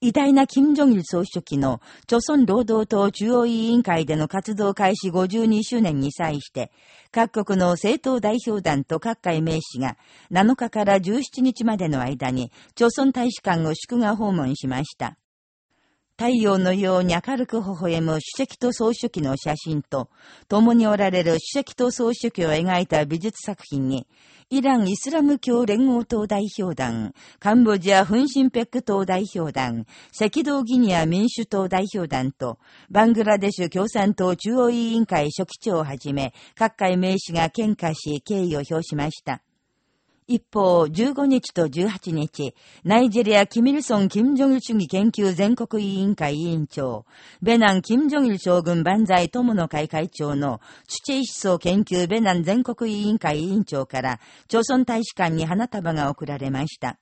偉大な金正日総書記の、朝鮮労働党中央委員会での活動開始52周年に際して、各国の政党代表団と各界名士が、7日から17日までの間に、朝鮮大使館を祝賀訪問しました。太陽のように明るく微笑む主席と総書記の写真と、共におられる主席と総書記を描いた美術作品に、イラン・イスラム教連合党代表団、カンボジア・フンシンペック党代表団、赤道ギニア民主党代表団と、バングラデシュ共産党中央委員会書記長をはじめ、各界名士が喧嘩し敬意を表しました。一方、15日と18日、ナイジェリア・キミルソン・キム・ジョギル主義研究全国委員会委員長、ベナン・キム・ジョギル将軍万歳友の会会長の、土思想研究ベナン全国委員会委員長から、朝鮮大使館に花束が贈られました。